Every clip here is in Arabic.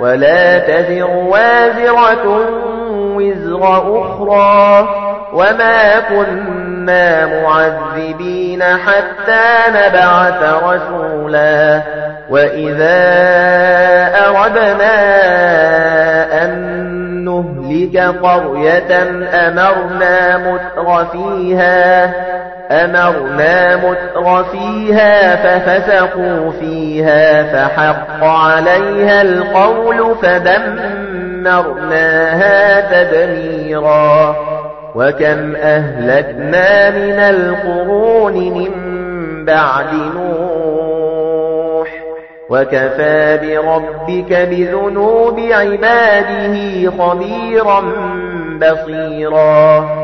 ولا تذر وازرة وزر أخرى وما كنا معذبين حتى نبعث رسولا وإذا أردنا أن نهلك قرية أمرنا متر فيها أمرنا متر فيها ففسقوا فيها فحق عليها القول فدمرناها تدميرا وكم أهلكنا من القرون من بعد نوح وكفى بربك بذنوب عباده خبيرا بصيرا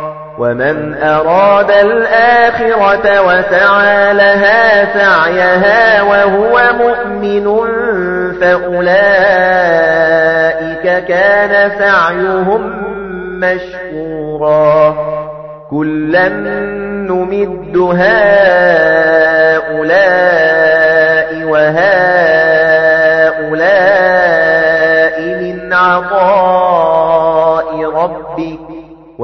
ومن أراد الآخرة وسعى لها سعيها وهو مؤمن فأولئك كان سعيهم مشكورا. كلا نمد هؤلاء وهؤلاء من عطاء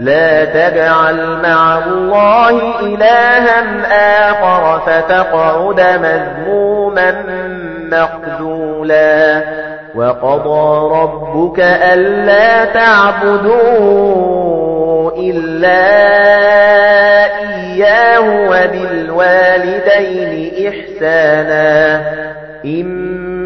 لا تجعل مع الله إلها آخر فتقعد مذموما مخذولا وقضى ربك ألا تعبدوا إلا إياه وبالوالدين إحسانا. إما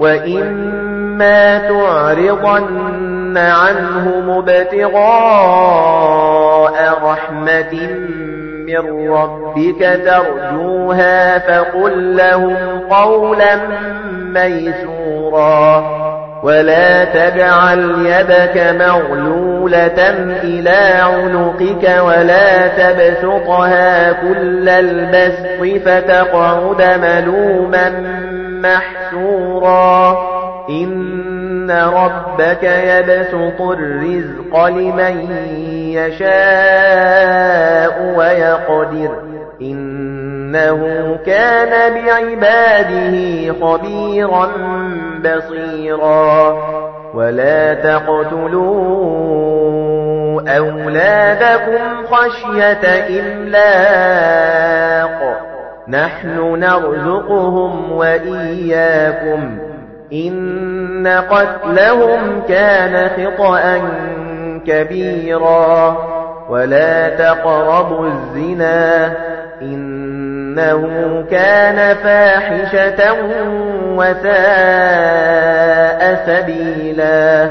وإما تعرضن عنهم ابتغاء رحمة من ربك ترجوها فقل لهم قولا ميسورا ولا تجعل يدك مغلولة إلى عنقك ولا تبسطها كل البسط فتقعد ملوما محسورا إن ربك يبسط الرزق لمن يشاء ويقدر. إنه كان بعباده خبيرا بصيرا. ولا تقتلوا أولادكم خشية إملاق. نحن نرزقهم وإياكم. إن قتلهم كان خطأ كبيرا. ولا تقربوا الزنا. إنه كان فاحشة وساء سبيلا.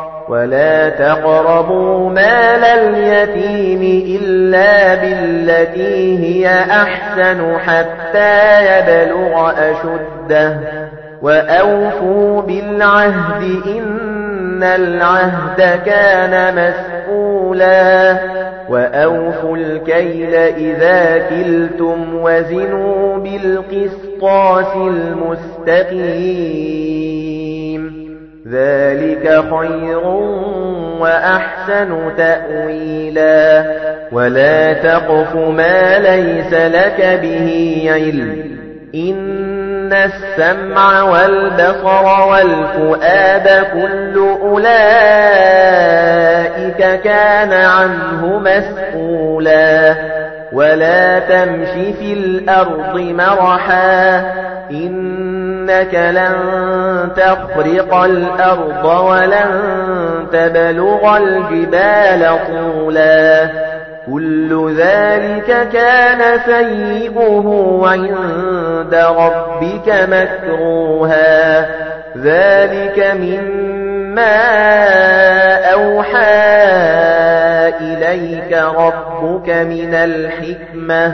وَلَا تَقْرَبُوا مَالَ الْيَتِيمِ إِلَّا بِالَّتِي هِيَ أَحْسَنُ حَتَّى يَبْلُغَ أَشُدَّهُ وَأَوْفُوا بِالْعَهْدِ إِنَّ الْعَهْدَ كَانَ مَسْئُولًا وَأَوْفُوا الْكَيْلَ إِذَا كِلْتُمْ وَزِنُوا بِالْقِسْطَاسِ الْمُسْتَقِيمِ ذَلِكَ خَيْرٌ وَأَحْسَنُ تَأْوِيلًا. وَلَا تَقْفُ مَا لَيْسَ لَكَ بِهِ عِلْمٌ. إِنَّ السَّمْعَ وَالْبَصَرَ وَالْفُؤَادَ كُلُّ أُولَئِكَ كَانَ عَنْهُ مَسْئُولًا وَلَا تَمْشِ فِي الْأَرْضِ مَرَحًا. إِنَّكَ لَن تَخْرِقَ الْأَرْضَ وَلَن تَبْلُغَ الْجِبَالَ طُولًا. كُلُّ ذَلِكَ كَانَ سَيِّئُهُ عِندَ رَبِّكَ مَكْرُوهًا. ذَلِكَ مِمَّا أَوْحَى إِلَيْكَ رَبُّكَ مِنَ الْحِكْمَةِ.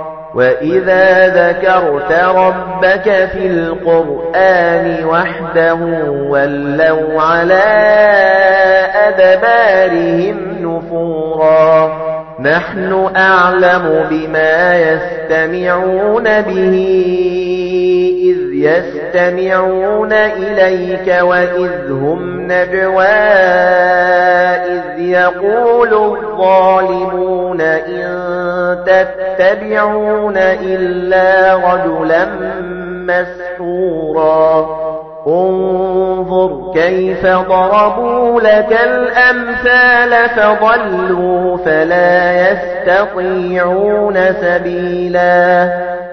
وَإِذَا ذَكَرْتَ رَبَّكَ فِي الْقُرْآنِ وَحْدَهُ وَلَّوْا عَلَىٰ أَدْبَارِهِمْ نُفُورًا نَحْنُ أَعْلَمُ بِمَا يَسْتَمِعُونَ بِهِ إِذْ يَسْتَمِعُونَ إِلَيْكَ وَإِذْ هُمْ نَجْوَىٰ إِذْ يَقُولُ الظَّالِمُونَ إِن تَتَّبِعُونَ إِلَّا رَجُلًا مَّسْحُورًا. انظُرْ كَيْفَ ضَرَبُوا لَكَ الْأَمْثَالَ فَضَلُّوا فَلَا يَسْتَطِيعُونَ سَبِيلًا.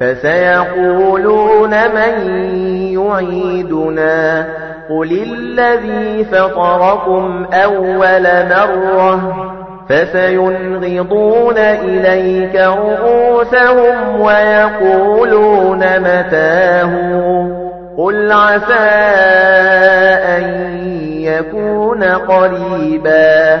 فَسَيَقُولُونَ مَن يُعِيدُنَا قُلِ الَّذِي فَطَرَكُمْ أَوَّلَ مَرَّةٍ فَسَيُنْغِضُونَ إِلَيْكَ رُءُوسَهُمْ وَيَقُولُونَ مَتَىٰ قُلْ عَسَىٰ أَن يَكُونَ قَرِيبًا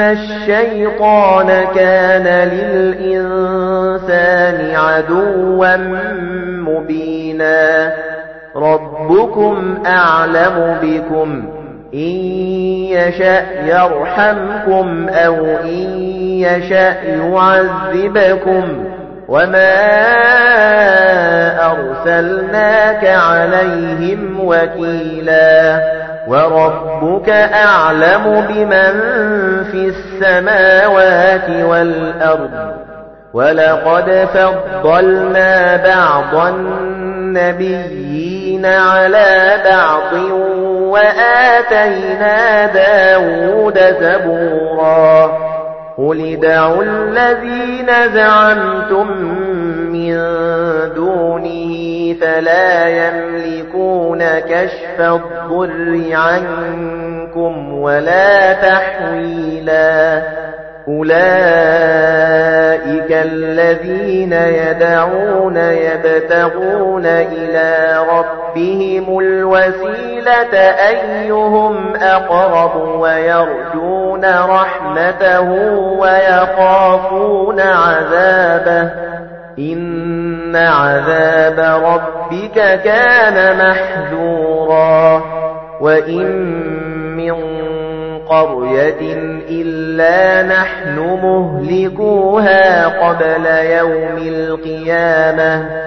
الشَّيْطَانَ كَانَ لِلْإِنسَانِ عَدُوًّا مُبِينًا رَبُّكُمْ أَعْلَمُ بِكُمْ إِن يَشَأْ يَرْحَمْكُمْ أَوْ إِن يَشَأْ يُعَذِّبْكُمْ وَمَا أَرْسَلْنَاكَ عَلَيْهِمْ وَكِيلًا وَرَبُّكَ أَعْلَمُ بِمَن فِي السَّمَاوَاتِ وَالْأَرْضِ وَلَقَدْ فَضَّلْنَا بَعْضَ النَّبِيِّينَ عَلَى بَعْضٍ وَآتَيْنَا دَاوُودَ زَبُورًا قُلِ ادْعُوا الَّذِينَ زَعَمْتُم مِّن دُونِهِ فَلَا يَمْلِكُونَ كَشْفَ الضُّرِّ عَنكُمْ وَلَا تَحْوِيلًا. أُولَئِكَ الَّذِينَ يَدْعُونَ يَبْتَغُونَ إِلَى رَبِّهِمُ الْوَسِيلَةَ أَيُّهُمْ أَقْرَبُ وَيَرْجُونَ رَحْمَتَهُ وَيَخَافُونَ عَذَابَهُ. إِنَّ عَذَابَ رَبِّكَ كَانَ مَحْذُورًا وَإِن مِّن قَرْيَةٍ إِلَّا نَحْنُ مُهْلِكُوهَا قَبْلَ يَوْمِ الْقِيَامَةِ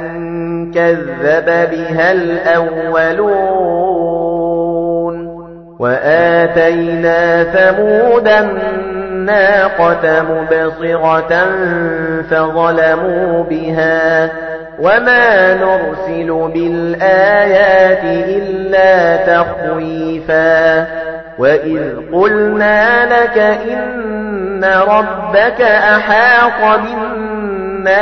كَذَّبَ بِهَا الْأَوَّلُونَ وَآتَيْنَا ثَمُودَ النَّاقَةَ مُبْصِرَةً فَظَلَمُوا بِهَا وَمَا نُرْسِلُ بِالْآيَاتِ إِلَّا تَخْوِيفًا وَإِذْ قُلْنَا لَكَ إِنَّ رَبَّكَ أَحَاطَ بِالنَّاسِ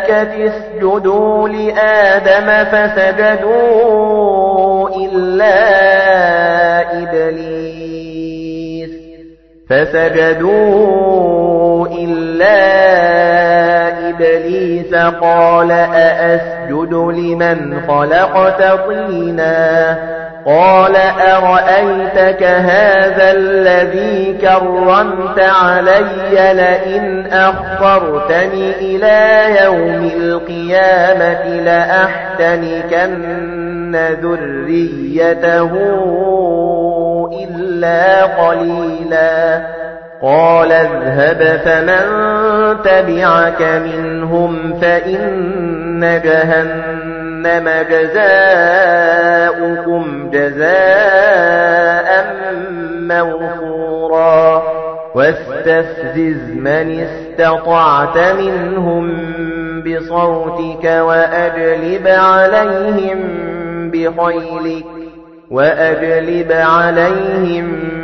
اسْجُدُوا لِآدَمَ فَسَجَدُوا إِلَّا إِبْلِيسَ. فَسَجَدُوا إِلَّا إِبْلِيسَ. قَالَ أَأَسْجُدُ لِمَنْ خَلَقْتَ طِينًا؟ قَالَ أَرَأَيْتَكَ هَذَا الَّذِي كَرَّمْتَ عَلَيَّ لَئِنْ أَخَّرْتَنِ إِلَى يَوْمِ الْقِيَامَةِ لَأَحْتَنِكَنَّ ذُرِّيَّتَهُ إِلَّا قَلِيلًا قَالَ اذْهَبْ فَمَن تَبِعَكَ مِنْهُمْ فَإِنَّ جَهَنَّمَ جَزَاؤُكُمْ جَزَاءً مَّوْفُورًا. وَاسْتَفْزِزْ مَنِ اسْتَطَعْتَ مِنْهُم بِصَوْتِكَ وَأَجْلِبْ عَلَيْهِم بِخَيْلِكَ وَأَجْلِبْ عَلَيْهِم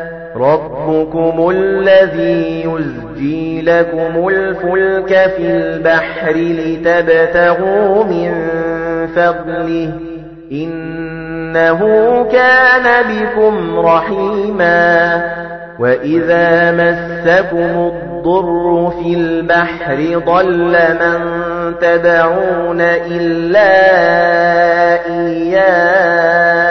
ربكم الذي يزجي لكم الفلك في البحر لتبتغوا من فضله. إنه كان بكم رحيما. وإذا مسكم الضر في البحر ضل من تدعون إلا إياه.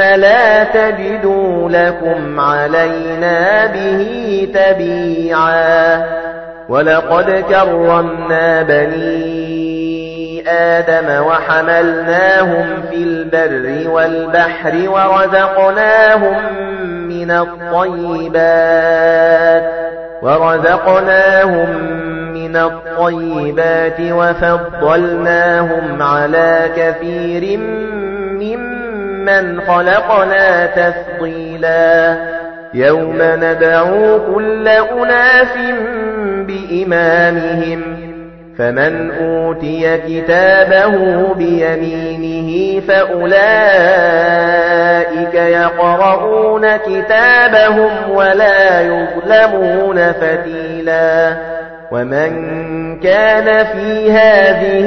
لا تجدوا لكم علينا به تبيعا. ولقد كرمنا بني آدم وحملناهم في البر والبحر ورزقناهم من الطيبات ورزقناهم من الطيبات وفضلناهم على كثير ممن خلقنا تفضيلا. يوم ندعو كل أناس بإمامهم فمن أوتي كتابه بيمينه فأولئك يقرؤون كتابهم ولا يظلمون فتيلا. ومن كان في هذه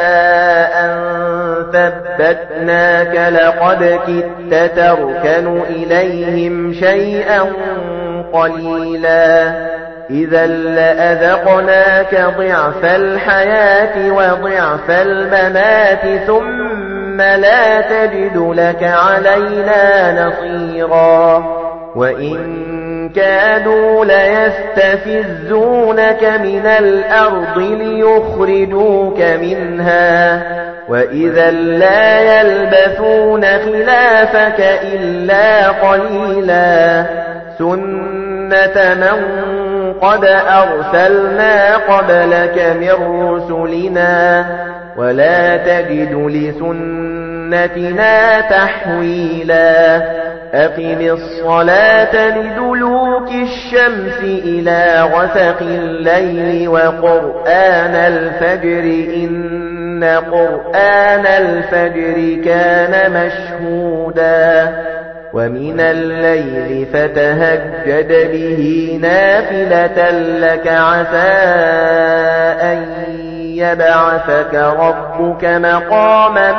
ثبتناك لقد كدت تركن إليهم شيئا قليلا. إذا لأذقناك ضعف الحياة وضعف الممات ثم لا تجد لك علينا نصيرا. وإن كادوا ليستفزونك من الأرض ليخرجوك منها. وإذا لا يلبثون خلافك إلا قليلا سنة من قد أرسلنا قبلك من رسلنا ولا تجد لسنتنا تحويلا أقم الصلاة لدلوك الشمس إلى غسق الليل وقرآن الفجر إن قرآن الفجر كان مشهودا ومن الليل فتهجد به نافلة لك عسى أن يبعثك ربك مقاما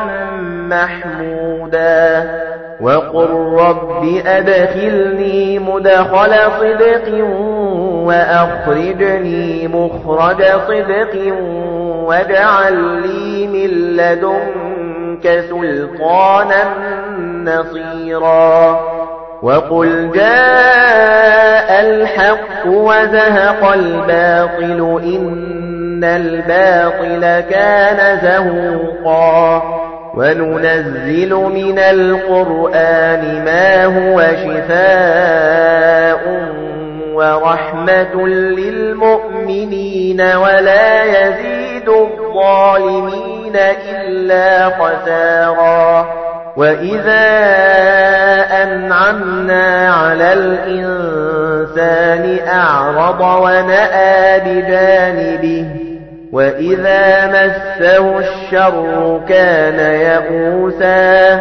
محمودا وقل رب أدخلني مدخل صدق وأخرجني مخرج صدق واجعل لي من لدنك سلطانا نصيرا. وقل جاء الحق وزهق الباطل إن الْبَاطِلَ كَانَ زَهُوقًا. وَنُنَزِّلُ مِنَ الْقُرْآنِ مَا هُوَ شِفَاءٌ وَرَحْمَةٌ لِلْمُؤْمِنِينَ وَلَا يَزِيدُ الظَّالِمِينَ إِلَّا خَسَارًا. وَإِذَا أَنْعَمْنَا عَلَى الْإِنسَانِ أَعْرَضَ وَنَأَىٰ بِجَانِبِهِ وَإِذَا مَسَّهُ الشَّرُّ كَانَ يَئُوسًا.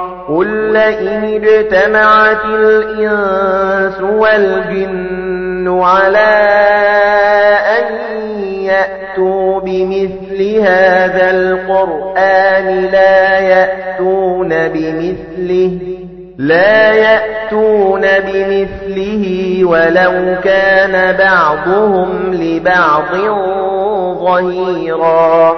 قُل لَّئِنِ اجْتَمَعَتِ الْإِنسُ وَالْجِنُّ عَلَىٰ أَن يَأْتُوا بِمِثْلِ هَٰذَا الْقُرْآنِ لَا يَأْتُونَ بِمِثْلِهِ لا يأتون بمثله ولو كان بعضهم لبعض ظهيرا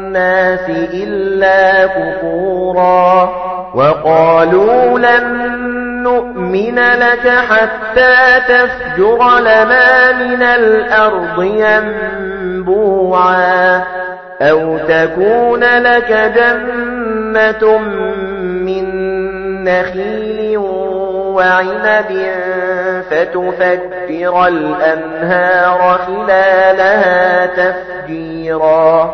إلا كفورا وقالوا لن نؤمن لك حتى تفجر لنا من الأرض ينبوعا أو تكون لك جنة من نخيل وعنب فتفجر الأنهار خلالها تفجيرا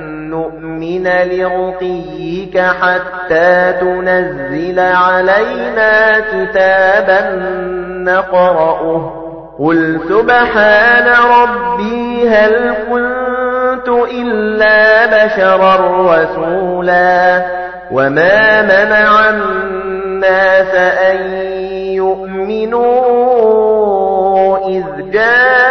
نؤمن لرقيك حتى تنزل علينا كتابا نقرأه. قل سبحان ربي هل كنت إلا بشرا رسولا وما منع الناس أن يؤمنوا إذ جاءهم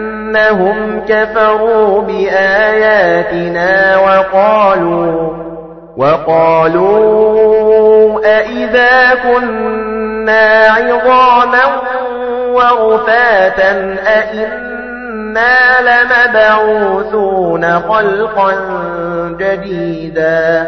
بأنهم كفروا بآياتنا وقالوا وقالوا أئذا كنا عظاما ورفاتا أئنا لمبعوثون خلقا جديدا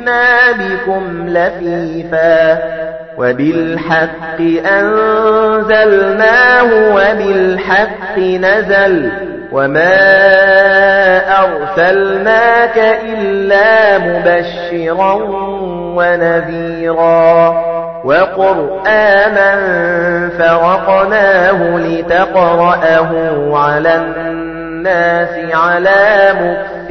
جئنا بكم لفيفا وبالحق أنزلناه وبالحق نزل وما أرسلناك إلا مبشرا ونذيرا وقرآنا فرقناه لتقرأه على الناس على مكف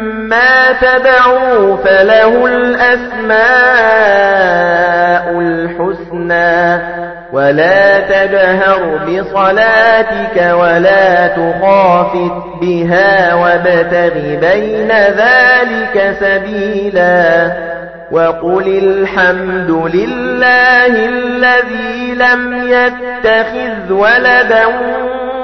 تدعوا فله الأسماء الحسنى ولا تجهر بصلاتك ولا تخافت بها وابتغ بين ذلك سبيلا وقل الحمد لله الذي لم يتخذ ولدا